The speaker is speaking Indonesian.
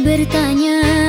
bertanya